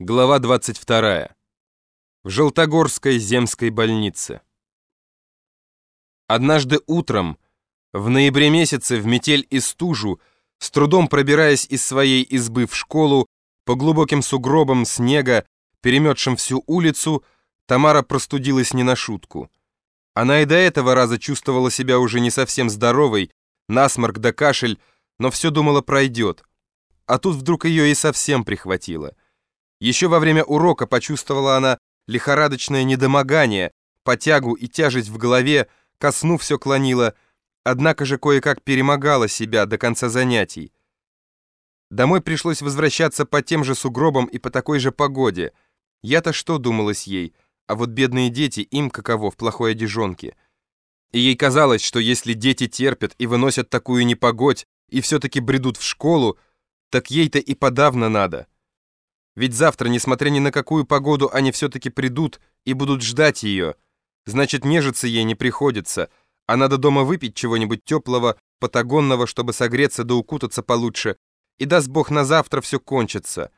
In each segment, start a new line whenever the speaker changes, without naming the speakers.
Глава 22. В Желтогорской земской больнице. Однажды утром, в ноябре месяце, в метель и стужу, с трудом пробираясь из своей избы в школу, по глубоким сугробам снега, переметшим всю улицу, Тамара простудилась не на шутку. Она и до этого раза чувствовала себя уже не совсем здоровой, насморк да кашель, но все думала пройдет. А тут вдруг ее и совсем прихватило — еще во время урока почувствовала она лихорадочное недомогание, потягу и тяжесть в голове, ко сну все клонила, однако же кое-как перемогала себя до конца занятий. Домой пришлось возвращаться по тем же сугробам и по такой же погоде. Я-то что думалось ей, а вот бедные дети, им каково в плохой одежонке. И ей казалось, что если дети терпят и выносят такую непогодь, и все-таки бредут в школу, так ей-то и подавно надо. Ведь завтра, несмотря ни на какую погоду, они все-таки придут и будут ждать ее. Значит, нежиться ей не приходится, а надо дома выпить чего-нибудь теплого, патагонного, чтобы согреться да укутаться получше, и даст Бог на завтра все кончится.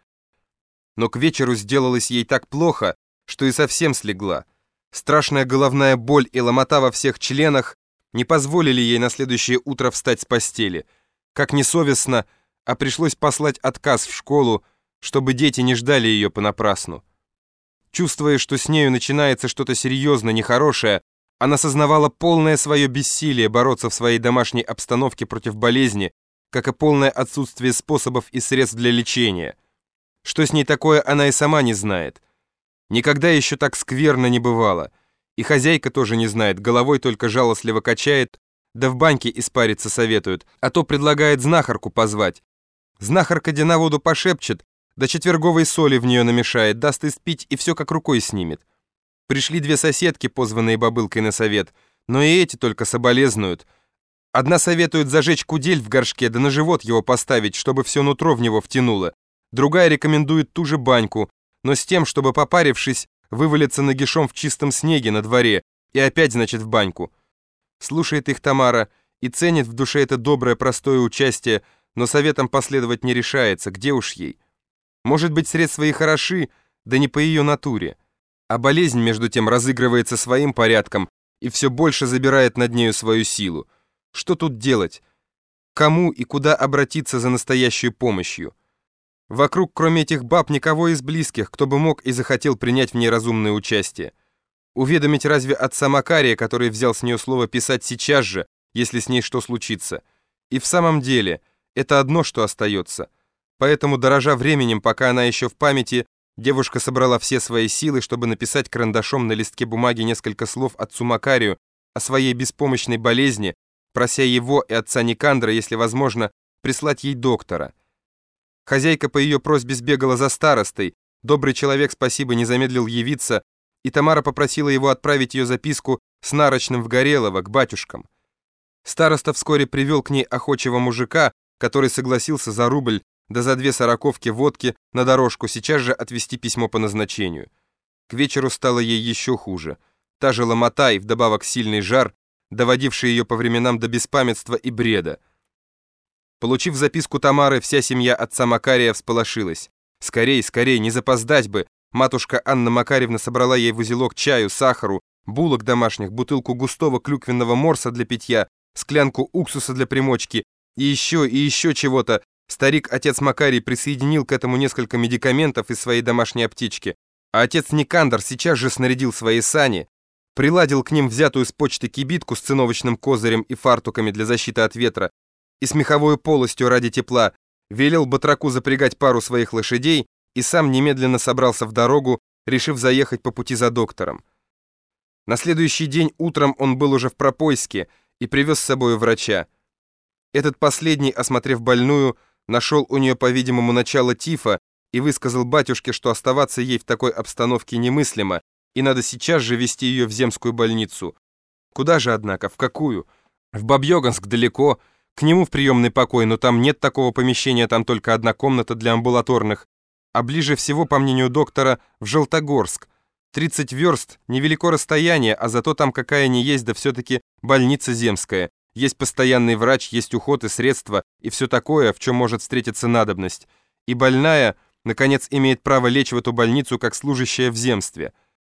Но к вечеру сделалось ей так плохо, что и совсем слегла. Страшная головная боль и ломота во всех членах не позволили ей на следующее утро встать с постели. Как несовестно, а пришлось послать отказ в школу, чтобы дети не ждали ее понапрасну. Чувствуя, что с нею начинается что-то серьезно нехорошее, она сознавала полное свое бессилие бороться в своей домашней обстановке против болезни, как и полное отсутствие способов и средств для лечения. Что с ней такое, она и сама не знает. Никогда еще так скверно не бывало. И хозяйка тоже не знает, головой только жалостливо качает, да в баньке испариться советуют, а то предлагает знахарку позвать. Знахарка на воду пошепчет, до четверговой соли в нее намешает, даст испить и все как рукой снимет. Пришли две соседки, позванные бабылкой на совет, но и эти только соболезнуют. Одна советует зажечь кудель в горшке, да на живот его поставить, чтобы все нутро в него втянуло. Другая рекомендует ту же баньку, но с тем, чтобы, попарившись, вывалиться нагишом в чистом снеге на дворе и опять, значит, в баньку. Слушает их Тамара и ценит в душе это доброе, простое участие, но советом последовать не решается, где уж ей. Может быть, средства и хороши, да не по ее натуре. А болезнь, между тем, разыгрывается своим порядком и все больше забирает над нею свою силу. Что тут делать? Кому и куда обратиться за настоящей помощью? Вокруг, кроме этих баб, никого из близких, кто бы мог и захотел принять в ней разумное участие. Уведомить разве отца Макария, который взял с нее слово писать сейчас же, если с ней что случится? И в самом деле, это одно, что остается — Поэтому, дорожа временем, пока она еще в памяти, девушка собрала все свои силы, чтобы написать карандашом на листке бумаги несколько слов отцу Макарию о своей беспомощной болезни, прося его и отца Никандра, если возможно, прислать ей доктора. Хозяйка по ее просьбе сбегала за старостой, добрый человек, спасибо, не замедлил явиться, и Тамара попросила его отправить ее записку с нарочным в Горелово, к батюшкам. Староста вскоре привел к ней охочего мужика, который согласился за рубль да за две сороковки водки на дорожку сейчас же отвезти письмо по назначению. К вечеру стало ей еще хуже. Та же ломота и вдобавок сильный жар, доводивший ее по временам до беспамятства и бреда. Получив записку Тамары, вся семья отца Макария всполошилась. «Скорей, скорей, не запоздать бы!» Матушка Анна Макаревна собрала ей в узелок чаю, сахару, булок домашних, бутылку густого клюквенного морса для питья, склянку уксуса для примочки и еще, и еще чего-то, Старик-отец Макарий присоединил к этому несколько медикаментов из своей домашней аптечки, а отец Никандр сейчас же снарядил свои сани, приладил к ним взятую с почты кибитку с циновочным козырем и фартуками для защиты от ветра и с меховой полостью ради тепла, велел батраку запрягать пару своих лошадей и сам немедленно собрался в дорогу, решив заехать по пути за доктором. На следующий день утром он был уже в Пропойске и привез с собой врача. Этот последний, осмотрев больную, нашел у нее, по-видимому, начало тифа и высказал батюшке, что оставаться ей в такой обстановке немыслимо, и надо сейчас же вести ее в земскую больницу. Куда же, однако, в какую? В Бабьёганск далеко, к нему в приемный покой, но там нет такого помещения, там только одна комната для амбулаторных, а ближе всего, по мнению доктора, в Желтогорск. 30 верст, невелико расстояние, а зато там какая ни есть, да все-таки больница земская. Есть постоянный врач, есть уход и средства, и все такое, в чем может встретиться надобность. И больная, наконец, имеет право лечь в эту больницу как служащая в земстве –